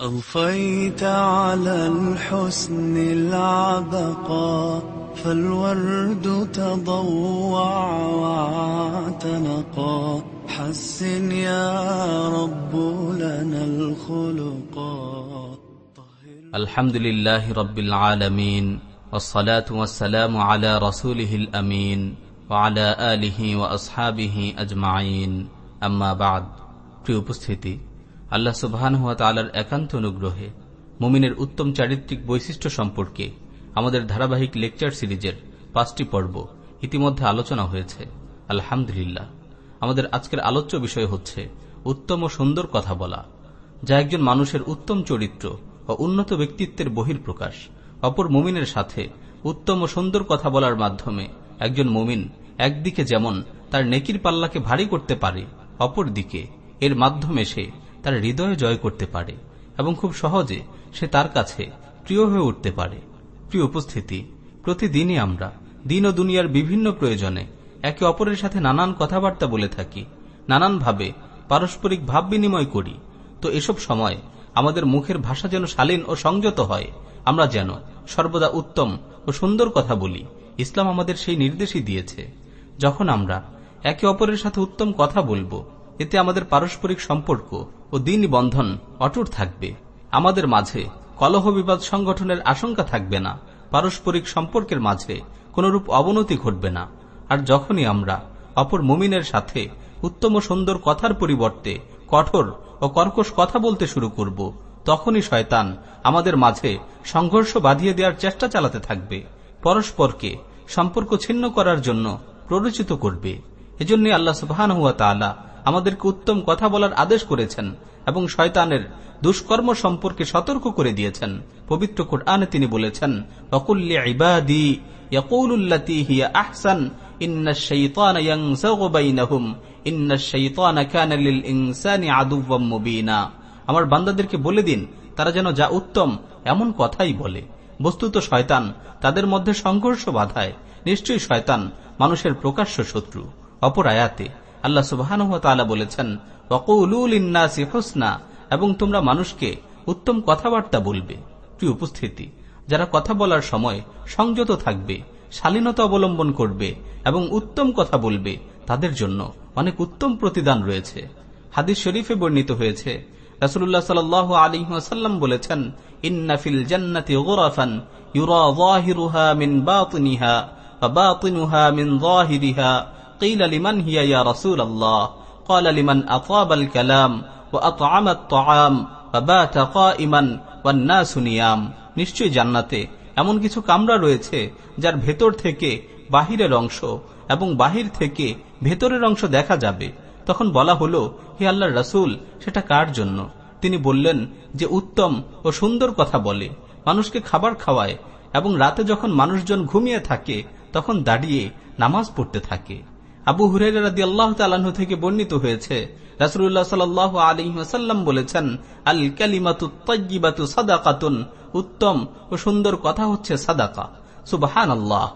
أضفيت على الحسن العبقى فالورد تضوع واعتنقا حسن يا رب لنا الخلقا الحمد لله رب العالمين والصلاة والسلام على رسوله الأمين وعلى آله وأصحابه أجمعين أما بعد প্রিয় উপস্থিতি আল্লাহ সুবহান হুয়া তালার একান্ত অনুগ্রহে মুমিনের উত্তম চারিত্রিক বৈশিষ্ট্য সম্পর্কে আমাদের ধারাবাহিক লেকচার সিরিজের পাঁচটি পর্ব ইতিমধ্যে আলোচনা হয়েছে। আলহামদুলিল্লাহ। আমাদের আজকের আলোচ্য বিষয় হচ্ছে উত্তম ও সুন্দর কথা বলা, যা একজন মানুষের উত্তম চরিত্র ও উন্নত ব্যক্তিত্বের বহির্প্রকাশ অপর মুমিনের সাথে উত্তম ও সুন্দর কথা বলার মাধ্যমে একজন মুমিন একদিকে যেমন তার নেকির পাল্লাকে ভারী করতে পারে অপর দিকে এর মাধ্যমে সে তার হৃদয়ে জয় করতে পারে এবং খুব সহজে সে তার কাছে প্রিয় হয়ে উঠতে পারে। প্রিয় উপস্থিতি, প্রতিদিনই আমরা দিন ও দুনিয়ার বিভিন্ন প্রয়োজনে একে অপরের সাথে নানান কথাবার্তা বলে থাকি, নানানভাবে পারস্পরিক ভাব বিনিময় করি। তো এসব সময় আমাদের মুখের ভাষা যেন শালীন ও সংযত হয়, আমরা যেন সর্বদা উত্তম ও সুন্দর কথা বলি, ইসলাম আমাদের সেই নির্দেশই দিয়েছে। যখন আমরা একে অপরের সাথে উত্তম কথা বলব এতে আমাদের পারস্পরিক সম্পর্ক ও দিন বন্ধন অটুট থাকবে। আমাদের মাঝে কলহ বিবাদ সংগঠনের আশঙ্কা থাকবে না। পারস্পরিক সম্পর্কের মাঝে কোনরূপ অবনতি ঘটবে না। আর যখনই আমরা অপর মুমিনের সাথে উত্তম সুন্দর কথার পরিবর্তে কঠোর ও কর্কশ কথা বলতে শুরু করব, তখনই শয়তান আমাদের মাঝে সংঘর্ষ বাঁধিয়ে দেওয়ার চেষ্টা চালাতে থাকবে। পরস্পরকে সম্পর্ক ছিন্ন করার জন্য প্ররোচিত করবে। এজন্য আল্লাহ তালা আমাদেরকে উত্তম কথা বলার আদেশ করেছেন এবং শয়তানের দুষ্কর্ম সম্পর্কে সতর্ক করে দিয়েছেন। পবিত্র কোরআনে তিনি বলেছেন হিয়া আহসান আমার বান্দাদেরকে বলে দিন, তারা যেন যা উত্তম এমন কথাই বলে। বস্তুত শয়তান তাদের মধ্যে সংঘর্ষ বাধায়। নিশ্চয়ই শয়তান মানুষের প্রকাশ্য শত্রু। অপর আয়াতে আল্লাহ সুবাহান বলেছেন ওকুলুলিন্নাসি হোসনা এবং তোমরা মানুষকে উত্তম কথাবার্তা বলবে। প্রিয় উপস্থিতি, যারা কথা বলার সময় সংযত থাকবে, শালীনতা অবলম্বন করবে, এবং উত্তম কথা বলবে, তাদের জন্য অনেক উত্তম প্রতিদান রয়েছে। হাদিস শরীফে বর্ণিত হয়েছে রাসুল্লাহ সাল আলী বলেছেন ইন্নাফিল জান্নাতি গোরাফান ইউরা মিন বাতিনিহা, বা মিন قيل لمن هي يا رسول الله قال لمن أطاب الكلام وأطعم الطعام وبات قائما والناس نيام নিশ্চয়ই জান্নাতে এমন কিছু কামরা রয়েছে যার ভেতর থেকে বাহিরের অংশ এবং বাহির থেকে ভেতরের অংশ দেখা যাবে তখন বলা হলো হে আল্লাহ রসুল সেটা কার জন্য তিনি বললেন যে উত্তম ও সুন্দর কথা বলে মানুষকে খাবার খাওয়ায় এবং রাতে যখন মানুষজন ঘুমিয়ে থাকে তখন দাঁড়িয়ে নামাজ পড়তে থাকে আবু হুরাইরাদি আল্লাহ তালাহ থেকে বর্ণিত হয়েছে রাসুল্লাহ সাল আলী ওসাল্লাম বলেছেন, আল কালিমাতু তজ্জিবাতু সাদাকাতুন, উত্তম ও সুন্দর কথা হচ্ছে সাদাকা। সুবাহান আল্লাহ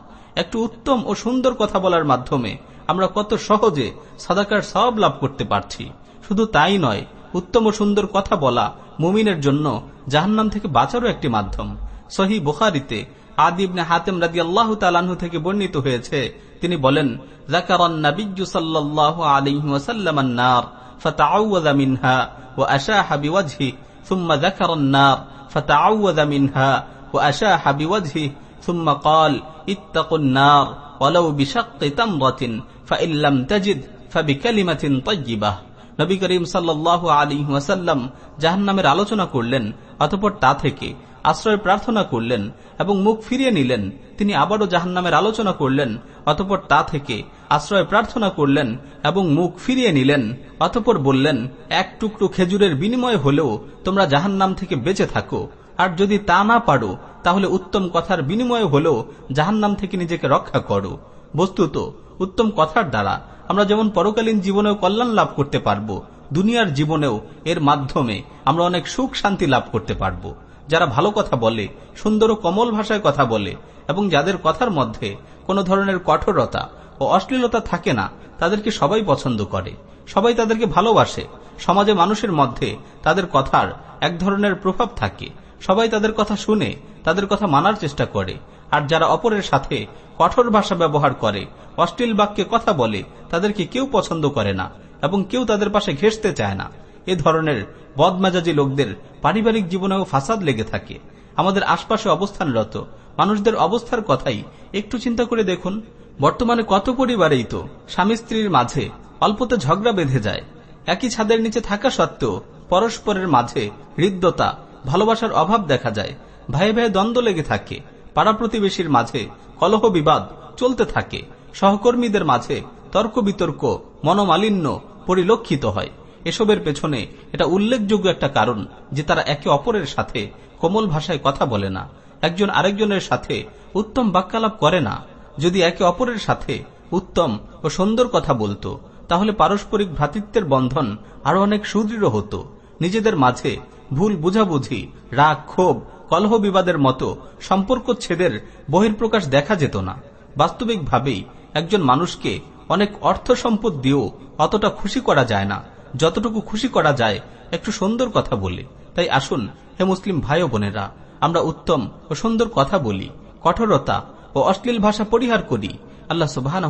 একটু উত্তম ও সুন্দর কথা বলার মাধ্যমে আমরা কত সহজে সাদাকার সব লাভ করতে পারছি। শুধু তাই নয়, উত্তম ও সুন্দর কথা বলা মুমিনের জন্য জাহান্নাম থেকে বাঁচারও একটি মাধ্যম। সহি বুখারিতে আদিবনে হাতেম রাদি আল্লাহ তালাহু থেকে বর্ণিত হয়েছে তিনি বলেন জাকারন নাবিজ্জু সাল্লাল্লাহু আলাইহি ওয়াসাল্লাম النار فتعوذ منها واشاح بوجهه ثم ذكر النار فتعوذ منها واشاح بوجهه ثم قال اتقوا النار ولو بشق تمرة فإن لم تجد فبكلمة طيبة নবী করিম সাল্লাহ আলী ওয়াসাল্লাম জাহান্নামের আলোচনা করলেন অতপর তা থেকে আশ্রয় প্রার্থনা করলেন এবং মুখ ফিরিয়ে নিলেন। তিনি আবারও জাহান্নামের আলোচনা করলেন, অতপর তা থেকে আশ্রয় প্রার্থনা করলেন এবং মুখ ফিরিয়ে নিলেন, অতপর বললেন, এক টুকরো খেজুরের বিনিময় হলেও তোমরা জাহান্নাম থেকে বেঁচে থাকো। আর যদি তা না পারো, তাহলে উত্তম কথার বিনিময় হলেও জাহান্নাম থেকে নিজেকে রক্ষা করো। বস্তুত, উত্তম কথার দ্বারা আমরা যেমন পরকালীন জীবনেও কল্যাণ লাভ করতে পারব, দুনিয়ার জীবনেও এর মাধ্যমে আমরা অনেক সুখ শান্তি লাভ করতে পারব। যারা ভালো কথা বলে, সুন্দর ও কমল ভাষায় কথা বলে, এবং যাদের কথার মধ্যে কোনো ধরনের কঠোরতা ও অশ্লীলতা থাকে না, তাদেরকে সবাই পছন্দ করে, সবাই তাদেরকে ভালোবাসে। সমাজে মানুষের মধ্যে তাদের কথার এক ধরনের প্রভাব থাকে। সবাই তাদের কথা শুনে, তাদের কথা মানার চেষ্টা করে, আর যারা অপরের সাথে কঠোর ভাষা ব্যবহার করে, অশ্লীল বাক্যে কথা বলে, তাদেরকে কেউ পছন্দ করে না, এবং কেউ তাদের পাশে ঘেসতে চায় না। এ ধরনের বদমেজাজি লোকদের পারিবারিক জীবনেও ফাসাদ লেগে থাকে। আমাদের আশপাশে অবস্থানরত মানুষদের অবস্থার কথাই একটু চিন্তা করে দেখুন, বর্তমানে কত পরিবারেই তো স্বামী স্ত্রীর মাঝে অল্পতে ঝগড়া বেঁধে যায়। একই ছাদের নিচে থাকা সত্ত্বেও পরস্পরের মাঝে হৃদ্যতা, ভালোবাসার অভাব দেখা যায়। ভাই ভাই দ্বন্দ্ব লেগে থাকে। পাড়া প্রতিবেশীর মাঝে কলহ বিবাদ চলতে থাকে। সহকর্মীদের মাঝে তর্ক বিতর্ক, মনোমালিন্য পরিলক্ষিত হয়। এসবের পেছনে এটা উল্লেখযোগ্য একটা কারণ যে তারা একে অপরের সাথে কোমল ভাষায় কথা বলে না। একজন আরেকজনের সাথে উত্তম বাক্যালাপ করে না। যদি একে অপরের সাথে উত্তম ও সুন্দর কথা বলতো, তাহলে পারস্পরিক ভ্রাতৃত্বের বন্ধন আরও অনেক সুদৃঢ় হতো। নিজেদের মাঝে ভুল বুঝাবুঝি, রাগ, ক্ষোভ কলহ বিবাদের মতো সম্পর্ক ছেদের বহির্প্রকাশ দেখা যেত না। বাস্তবিকভাবেই একজন মানুষকে অনেক অর্থ সম্পদ দিয়েও অতটা খুশি করা যায় না। যতটুকু খুশি করা যায়, একটু সুন্দর কথা বলি। তাই আসুন, হে মুসলিম ভাই বোনেরা, আমরা উত্তম ও সুন্দর কথা বলি, কঠোরতা ও অশ্লীল ভাষা পরিহার করি। আল্লাহ সুবাহ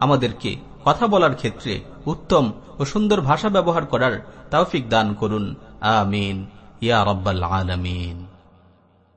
আমাদেরকে কথা বলার ক্ষেত্রে উত্তম ও সুন্দর ভাষা ব্যবহার করার তাওফিক দান করুন। আমিন। ইয়া রব্বাল আলমিন।